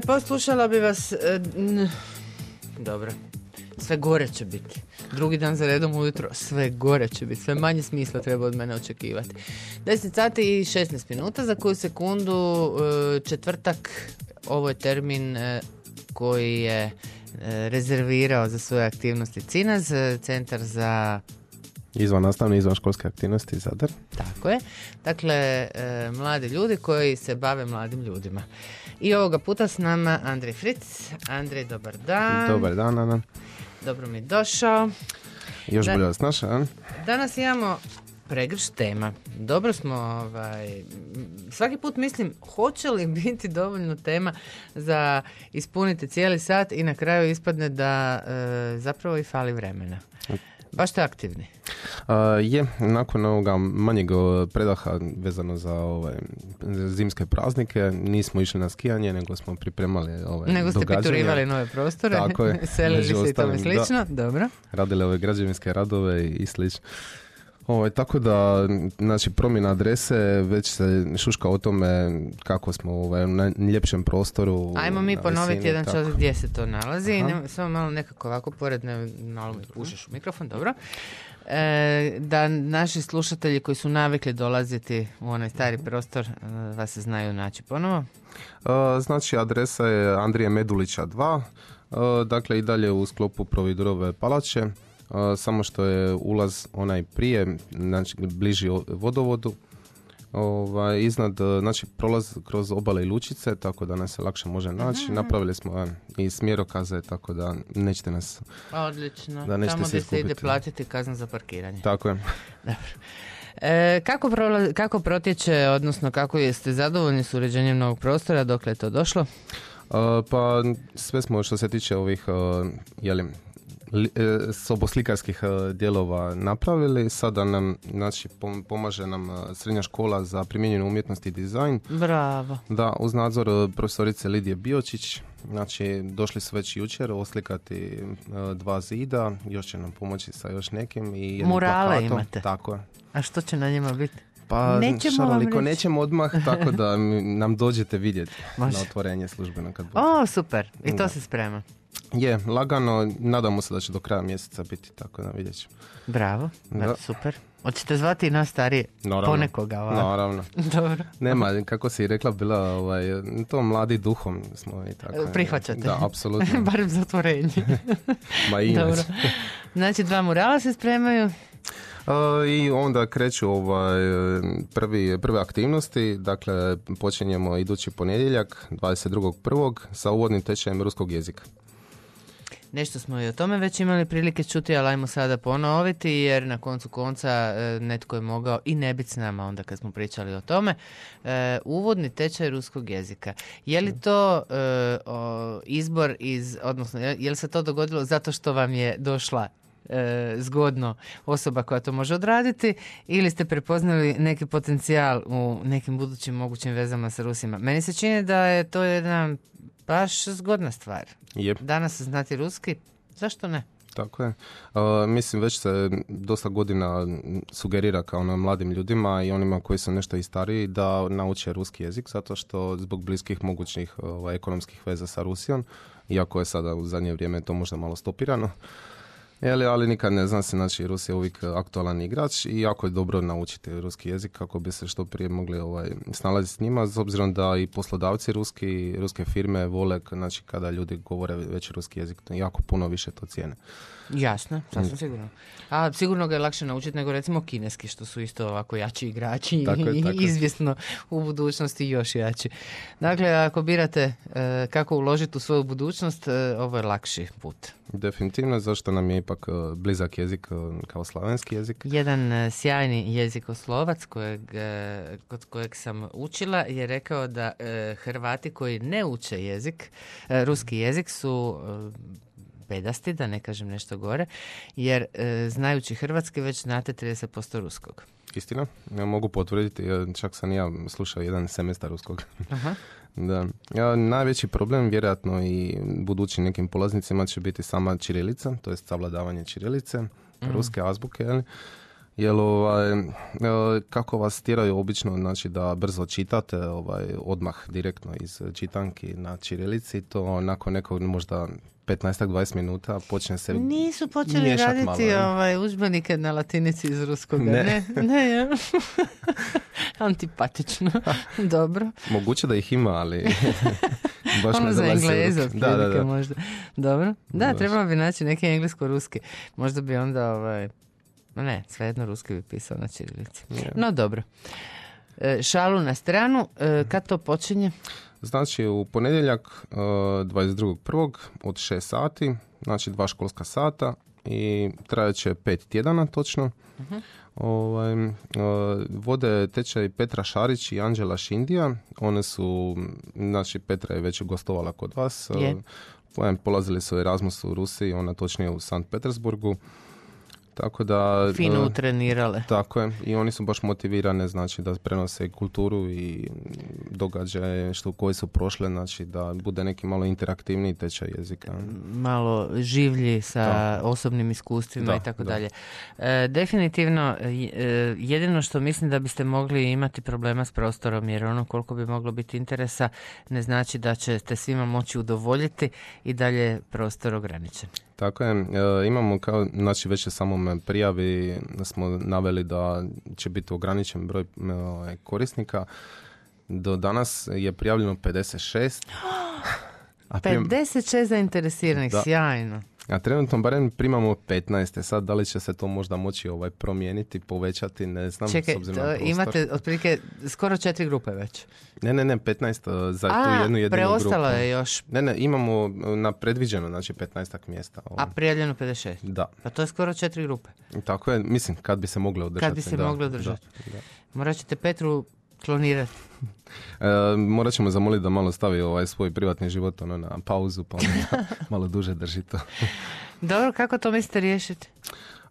Poslušala bi vas... e, dobro. Sve gore će biti. Drugi dan za redom ujutro sve gore će biti. Sve manje smisla treba od mene očekivati. 10 sati i 16 minuta za koju sekundu e, četvrtak. Ovo je termin e, koji je rezervirao za svoje aktivnosti CINAZ, Centar za Izvan nastavne, izvan školske aktivnosti Zadar. Tako je. Dakle, e, mladi ljudi koji se bave mladim ljudima. I ovoga puta s nama Andrej Fritz. Andrej, dobar dan. Dobar dan, Ana. Dobro mi došao. Još bolje vas naša? Danas imamo pregrš tema. Dobro smo, ovaj, svaki put mislim, hoće li biti dovoljno tema za ispuniti cijeli sat i na kraju ispadne da e, zapravo i fali vremena. Baš ste aktivni. A, je, nakon ovoga manjeg predaha vezano za ove zimske praznike, nismo išli na skijanje, nego smo pripremali ove Nego ste događanja, piturivali nove prostore, Tako je. selili se i tome ostalim, da. slično. Dobro. radili ove građevinske radove i, i slično. Ovaj, tako da, znači, promjena adrese, već se šuška o tome kako smo ovaj, na ljepšem prostoru. Ajmo mi ponoviti visini, jedan čas gdje se to nalazi. Aha. Nemoj- samo malo nekako ovako pored, ne, malo mi pušiš u mikrofon, dobro. E, da naši slušatelji koji su navikli dolaziti u onaj stari prostor e, vas se znaju naći ponovo. Uh, Znači, adresa je Andrije Medulića 2, uh, dakle i dalje u sklopu Providurove palače, samo što je ulaz onaj prije, znači bliži vodovodu, Ovaj, iznad, uh, znači prolaz kroz obale i lučice, tako da nas se lakše može naći. Napravili smo uh, i smjerokaze, tako da nećete nas, Odlično. Da nećete Tamo se gdje se ide platiti kaznu za parkiranje. tako je. E, kako, prola- kako protječe, odnosno kako jeste zadovoljni s uređenjem novog prostora, dokle je to došlo? Uh, pa sve smo što se tiče ovih uh, jeli, li- e, soboslikarskih uh, dijelova napravili. Sada nam znači, pom- pomaže nam uh, srednja škola za primijenjenu umjetnost i dizajn. Bravo. Da, uz nadzor profesorice Lidije Biočić. Znači, došli su već jučer oslikati dva zida, još će nam pomoći sa još nekim. I Murale plakatom. imate? Tako je. A što će na njima biti? Pa, Nećemo šaroliko, nećemo odmah, tako da nam dođete vidjeti Može. na otvorenje službeno kad bude. O, super. I to Da. se sprema. Je, lagano, nadamo se da će do kraja mjeseca biti, tako da vidjet ćemo. Bravo, Da. super. Hoćete zvati i nas starije? Naravno. Ponekoga ovako. Naravno. Dobro. Nema, kako si rekla, bila ovaj, to mladi duhom smo i tako. Prihvaćate. Da, apsolutno. Barem za otvorenje. Ma i Dobro. Znači, dva murala se spremaju. A, I onda kreću ovaj, prvi, prve aktivnosti, dakle počinjemo idući ponedjeljak 22.1. sa uvodnim tečajem ruskog jezika. Nešto smo i o tome već imali prilike čuti, ali ajmo sada ponoviti, jer na koncu konca e, netko je mogao i ne biti s nama onda kad smo pričali o tome. E, uvodni tečaj ruskog jezika. Je li to e, o, izbor iz, odnosno, je, je li se to dogodilo zato što vam je došla e, zgodno osoba koja to može odraditi ili ste prepoznali neki potencijal u nekim budućim mogućim vezama sa Rusima? Meni se čini da je to jedna baš zgodna stvar. Jep. Danas znati ruski, zašto ne? Tako je. A, mislim, već se dosta godina sugerira kao na mladim ljudima i onima koji su nešto i stariji da nauče ruski jezik, zato što zbog bliskih mogućih ovaj, ekonomskih veza sa Rusijom, iako je sada u zadnje vrijeme to možda malo stopirano. Jeli, ali nikad ne zna se, znači Rusija je uvijek aktualan igrač i jako je dobro naučiti ruski jezik kako bi se što prije mogli ovaj, snalaziti s njima, s obzirom da i poslodavci ruski, ruske firme vole, znači kada ljudi govore već ruski jezik, jako puno više to cijene. Jasno, sasvim sigurno. A sigurno ga je lakše naučiti nego recimo kineski, što su isto ovako jači igrači Tako je, i tako je. izvjesno u budućnosti još jači. Dakle, ako birate e, kako uložiti u svoju budućnost, e, ovo je lakši put. Definitivno, zašto nam je ipak uh, blizak jezik uh, kao slavenski jezik. Jedan e, sjajni jezikoslovac kojeg, e, kod kojeg sam učila je rekao da e, Hrvati koji ne uče jezik, e, ruski jezik su e, bedasti, da ne kažem nešto gore, jer e, znajući hrvatski već znate 30% ruskog. Istina, ja mogu potvrditi, čak sam ja slušao jedan semestar ruskog. Aha. da. Ja, najveći problem, vjerojatno i budućim nekim polaznicima će biti sama čirilica, to jest savladavanje čirilice, ruske azbuke, jel? Jel, ovaj, e, kako vas tjeraju obično znači da brzo čitate ovaj, odmah direktno iz čitanki na čirilici, to nakon nekog možda 15-20 minuta počne se Nisu počeli raditi malo, ovaj, užbenike na latinici iz ruskog. Ne, ne, ne ja. Antipatično. Dobro. Moguće da ih ima, ali baš ono za engleza, da, da, da. možda. Dobro. Da, trebalo bi naći neki englesko-ruski. Možda bi onda ovaj, ne, svejedno ruski bi pisao na čirilici. No dobro. E, šalu na stranu, e, kad to počinje? Znači u ponedjeljak e, 22.1. od 6 sati, znači dva školska sata i trajaće pet tjedana točno. uh Ovaj, e, vode tečaj Petra Šarić i Anđela Šindija. One su, znači Petra je već gostovala kod vas. Je. Polazili su Erasmus u Rusiji, ona točnije u Sankt Petersburgu. Tako da... Fino utrenirale. Tako je. I oni su baš motivirane, znači da prenose kulturu i događaje što koji su prošle, znači da bude neki malo interaktivniji tečaj jezika. Malo življi sa osobnim iskustvima i tako dalje. E, definitivno, e, jedino što mislim da biste mogli imati problema s prostorom, jer ono koliko bi moglo biti interesa ne znači da ćete svima moći udovoljiti i dalje prostor ograničen. Tako je, e, imamo kao, znači već je samom prijavi smo naveli da će biti ograničen broj ovaj, korisnika. Do danas je prijavljeno 56. A 56 zainteresiranih, sjajno. A trenutno barem primamo 15. Sad da li će se to možda moći ovaj promijeniti, povećati, ne znam. Čekaj, imate otprilike skoro četiri grupe već. Ne, ne, ne, 15 za A, tu jednu jedinu preostalo je još. Ne, ne, imamo na predviđeno, znači 15 mjesta. A prijavljeno 56? Da. Pa to je skoro četiri grupe. Tako je, mislim, kad bi se mogli održati. Kad bi se mogli održati. Da, Morat ćete Petru klonirati. E, morat ćemo zamoliti da malo stavi ovaj svoj privatni život ono, na pauzu, pa malo duže drži to. Dobro, kako to mislite riješiti?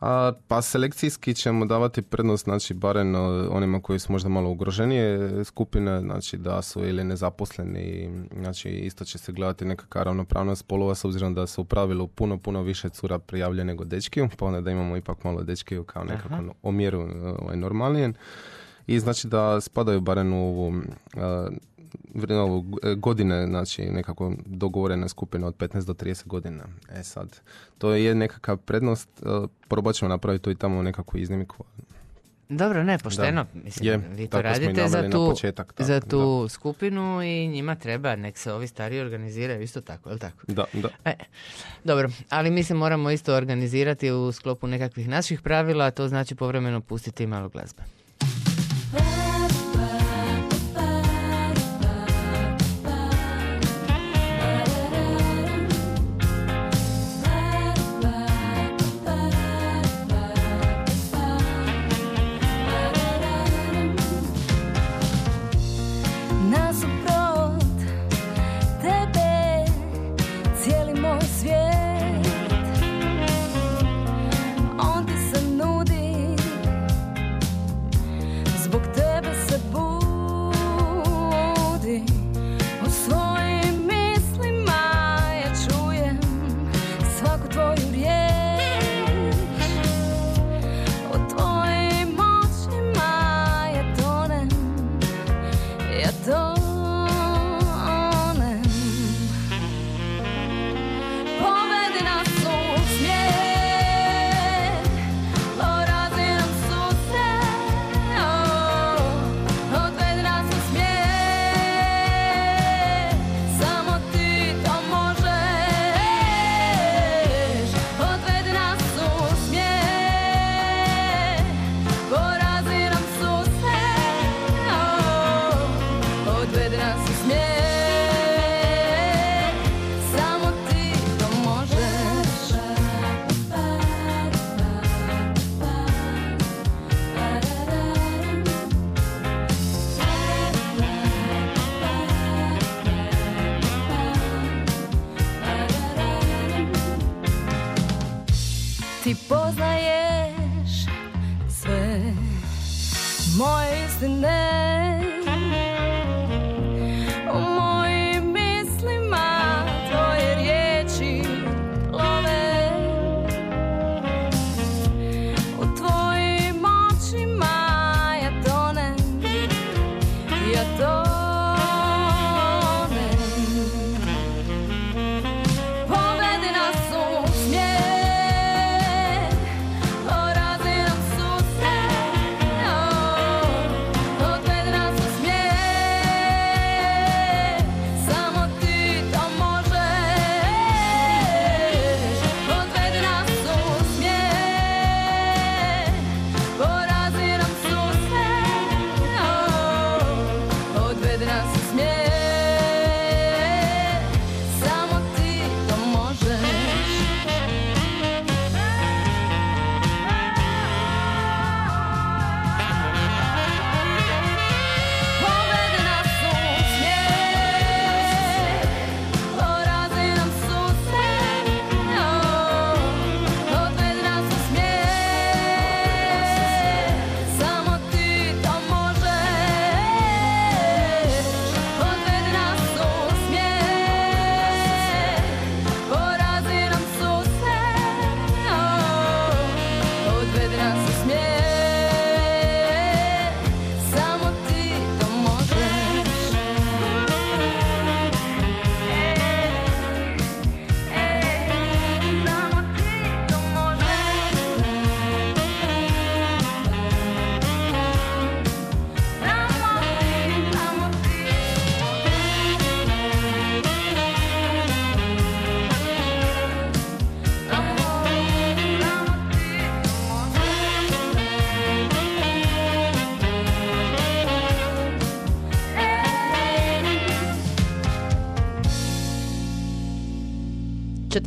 A, pa selekcijski ćemo davati prednost, znači barem onima koji su možda malo ugroženije skupine, znači da su ili nezaposleni, znači isto će se gledati nekakva ravnopravnost spolova s obzirom da su u pravilu puno, puno više cura prijavljene nego dečkiju, pa onda da imamo ipak malo dečkiju kao nekako omjeru ovaj, normalnijen i znači da spadaju barem u ovu ovu godine, znači nekako dogovorena skupina od 15 do 30 godina. E sad, to je nekakav prednost, e, probat ćemo napraviti to i tamo nekakvu iznimku. Dobro, ne, pošteno. Mislim, je, vi to radite za tu, početak, za tu skupinu i njima treba, nek se ovi stari organiziraju isto tako, je li tako? Da, da. E, dobro, ali mi se moramo isto organizirati u sklopu nekakvih naših pravila, a to znači povremeno pustiti malo glazbe. ti poznaješ sve. Moje istine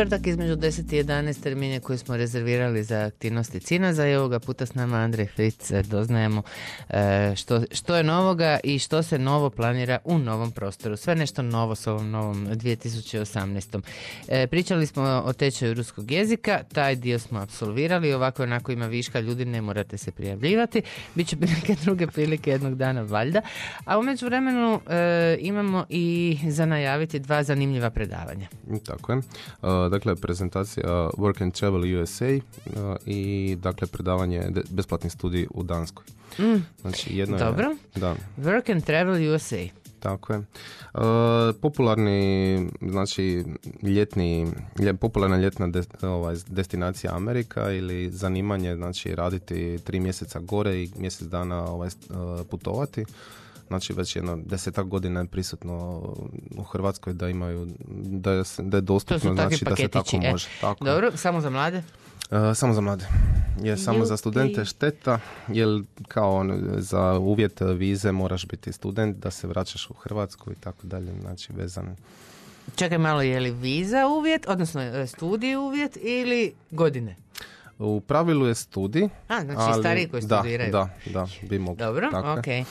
Četvrtak između 10 i 11 termine koji smo rezervirali za aktivnosti Cinaza i ovoga puta s nama Andrej Fritz doznajemo e, što, što je novoga i što se novo planira u novom prostoru. Sve nešto novo s ovom novom 2018. E, pričali smo o tečaju ruskog jezika, taj dio smo absolvirali, ovako onako ima viška ljudi, ne morate se prijavljivati. Biće neke druge prilike jednog dana valjda. A u međuvremenu e, imamo i za najaviti dva zanimljiva predavanja. Tako je dakle prezentacija Work and Travel USA i dakle predavanje besplatni studij u Danskoj. Mm. Znači jedno Dobro. Je, da. Work and Travel USA. Tako je. Uh, popularni, znači ljetni, popularna ljetna ovaj, destinacija Amerika ili zanimanje, znači raditi tri mjeseca gore i mjesec dana ovaj, putovati znači već jedno desetak godina je prisutno u Hrvatskoj da imaju, da je, da je dostupno, znači da se tako e, može. Tako. Dobro, samo za mlade? Uh, samo za mlade. Je samo za studente šteta, jer kao on, za uvjet vize moraš biti student da se vraćaš u Hrvatsku i tako dalje, znači vezan. Čekaj malo, je li viza uvjet, odnosno e, studij uvjet ili godine? U pravilu je studij. A, znači ali, stariji koji studiraju. Da, da, da, bi mogli. Dobro, ok.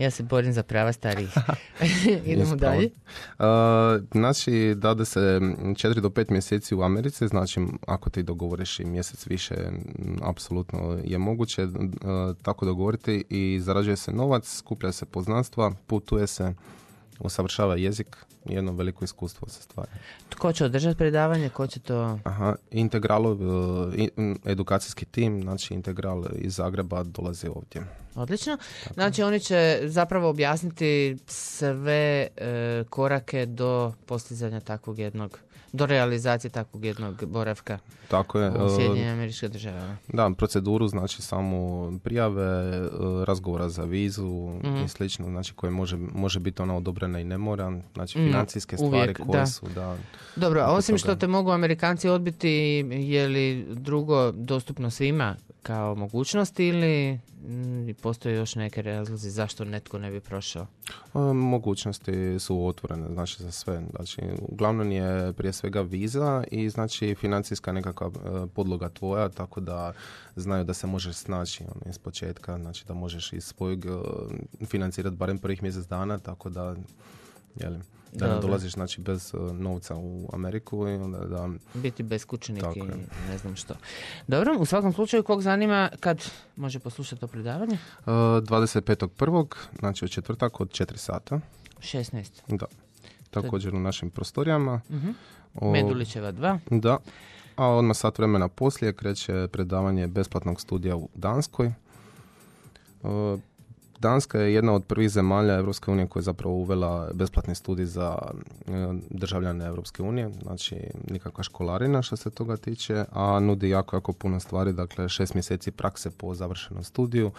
Ja se borim za prava starijih. Idemo dalje. Uh, znači, dade se 4 do 5 mjeseci u Americi, znači ako ti dogovoriš i mjesec više, apsolutno je moguće uh, tako dogovoriti i zarađuje se novac, skuplja se poznanstva, putuje se, usavršava jezik, jedno veliko iskustvo se stvara. Tko će održati predavanje, ko će to... Aha, Integral, uh, edukacijski tim, znači Integral iz Zagreba dolazi ovdje. Odlično. Znači oni će zapravo objasniti sve e, korake do postizanja takvog jednog do realizacije takvog jednog boravka Tako je, u Sjedinjenim američke države. Da, proceduru, znači samo prijave, e, razgovora za vizu mm i slično, znači koje može, može biti ona odobrena i ne mora, znači mm, financijske stvari koje su, da. Dobro, a osim što te mogu Amerikanci odbiti, je li drugo dostupno svima kao mogućnost ili mm, postoje još neke razlozi zašto netko ne bi prošao? Mogućnosti su otvorene, znači za sve. Znači, uglavnom je prije svega viza i znači financijska nekakva e, podloga tvoja, tako da znaju da se možeš snaći ono, iz početka, znači da možeš iz svojeg e, financirati barem prvih mjesec dana, tako da jeli, da ne dolaziš znači bez uh, novca u Ameriku i onda da... Biti beskućnik i ne znam što. Dobro, u svakom slučaju kog zanima kad može poslušati to predavanje? Uh, 25.1. znači u četvrtak od 4 sata. 16. Da. Također u našim prostorijama. Uh-huh. Medulićeva 2. Da. A odmah sat vremena poslije kreće predavanje besplatnog studija u Danskoj. Uh, Danska je jedna od prvih zemalja Europske unije koja je zapravo uvela besplatni studij za e, državljane Europske unije, znači nikakva školarina što se toga tiče, a nudi jako, jako puno stvari, dakle šest mjeseci prakse po završenom studiju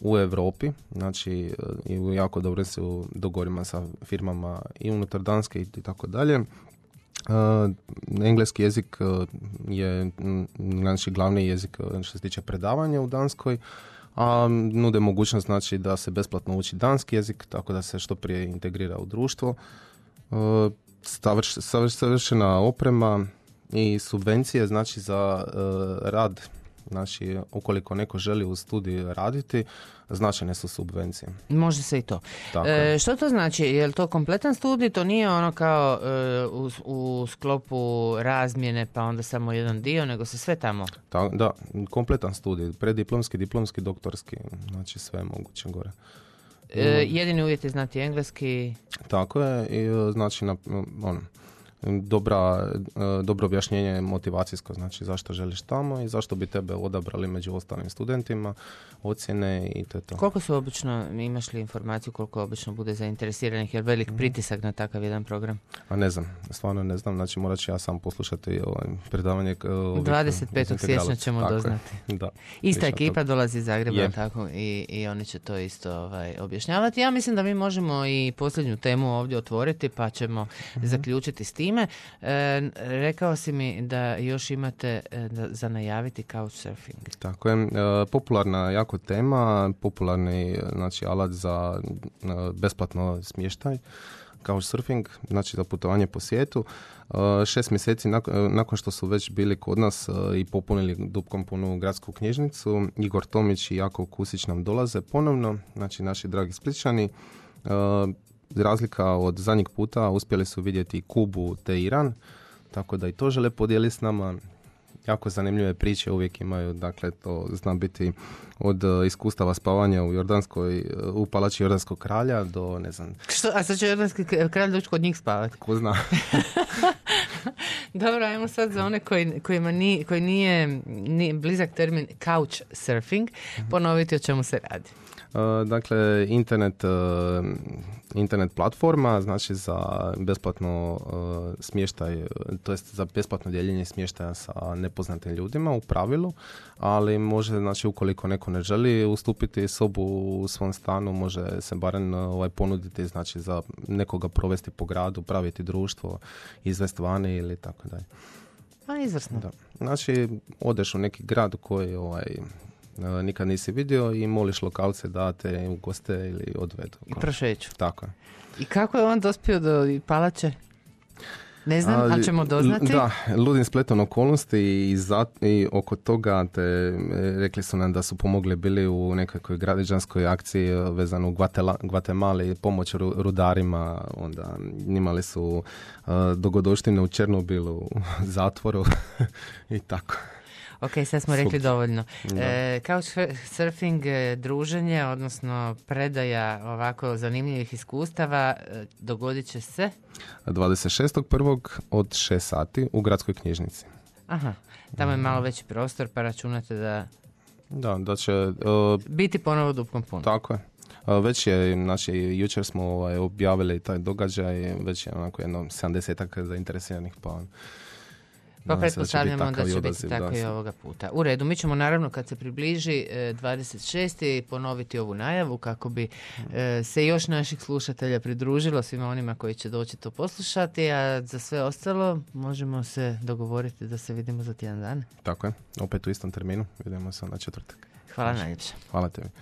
u Europi, znači e, i jako dobro se u dogovorima sa firmama i unutar Danske i tako dalje. Uh, engleski jezik je znači glavni jezik što se tiče predavanja u Danskoj a nude mogućnost znači da se besplatno uči danski jezik, tako da se što prije integrira u društvo. E, savršena oprema i subvencije znači za e, rad Znači, ukoliko neko želi u studiju raditi, značajne su subvencije. Može se i to. E, što to znači? Je li to kompletan studij? To nije ono kao e, u, u, sklopu razmjene pa onda samo jedan dio, nego se sve tamo? Ta, da, kompletan studij. Prediplomski, diplomski, doktorski. Znači sve je moguće gore. E, jedini uvjet je znati engleski? Tako je. I, znači, na, ono, dobra, e, dobro objašnjenje motivacijsko, znači zašto želiš tamo i zašto bi tebe odabrali među ostalim studentima, ocjene i to je to. Koliko su obično, imaš li informaciju koliko obično bude zainteresiranih, jer velik mhm. pritisak na takav jedan program? A ne znam, stvarno ne znam, znači morat ću ja sam poslušati ovaj predavanje. 25. siječnja ćemo doznati. Da, Ista ekipa dolazi iz Zagreba tako, i, i oni će to isto ovaj, objašnjavati. Ja mislim da mi možemo i posljednju temu ovdje otvoriti pa ćemo mm zaključiti s tim time. E, rekao si mi da još imate e, za najaviti couchsurfing. Tako je. E, popularna jako tema, popularni znači, alat za besplatno smještaj. Couchsurfing, znači za putovanje po svijetu. Šest mjeseci nakon što su već bili kod nas i popunili dupkom punu gradsku knjižnicu, Igor Tomić i Jakov Kusić nam dolaze ponovno, znači naši dragi spličani. Razlika od zadnjeg puta uspjeli su vidjeti Kubu te Iran, tako da i to žele podijeliti s nama jako zanimljive priče uvijek imaju, dakle to zna biti od uh, iskustava spavanja u Jordanskoj, uh, u palači Jordanskog kralja do ne znam. Što, a sad će Jordanski kralj doći kod njih spavati? Ko zna. Dobro, ajmo sad za one koji, kojima ni, koji nije, nije blizak termin couch surfing, mhm. ponoviti o čemu se radi. Uh, dakle, internet internet platforma, znači za besplatno uh, smještaj, to jest za besplatno dijeljenje smještaja sa nepoznatim ljudima u pravilu, ali može, znači ukoliko neko ne želi ustupiti sobu u svom stanu, može se barem ovaj, ponuditi, znači za nekoga provesti po gradu, praviti društvo, izvesti vani ili tako dalje. Pa izvrsno. Da. Znači, odeš u neki grad koji ovaj, nikad nisi vidio i moliš lokalce da te goste ili odvedu. I prošeću. Tako je. I kako je on dospio do palače? Ne znam, ali ćemo doznati. Da, ludim spletom okolnosti i, i oko toga te e, rekli su nam da su pomogli bili u nekakvoj građanskoj akciji e, vezano u Gvatemali, pomoć rudarima, onda imali su uh, dogodoštine u Černobilu, zatvoru i tako. Ok, sad smo rekli dovoljno. E, surfing, e, druženje, odnosno predaja ovako zanimljivih iskustava, e, dogodit će se? 26.1. od 6 sati u gradskoj knjižnici. Aha, tamo je malo veći prostor, pa računate da... Da, da će... Biti ponovo dupkom puno. Tako je. Već je, znači, jučer smo ovaj, objavili taj događaj, već je onako jedno 70 zainteresiranih, pa pa pretpostavljamo da će biti tako i ovoga puta. U redu, mi ćemo naravno kad se približi 26. E, ponoviti ovu najavu kako bi e, se još naših slušatelja pridružilo svima onima koji će doći to poslušati, a za sve ostalo možemo se dogovoriti da se vidimo za tjedan dan. Tako je, opet u istom terminu, vidimo se na četvrtak. Hvala najljepše. Hvala tebi.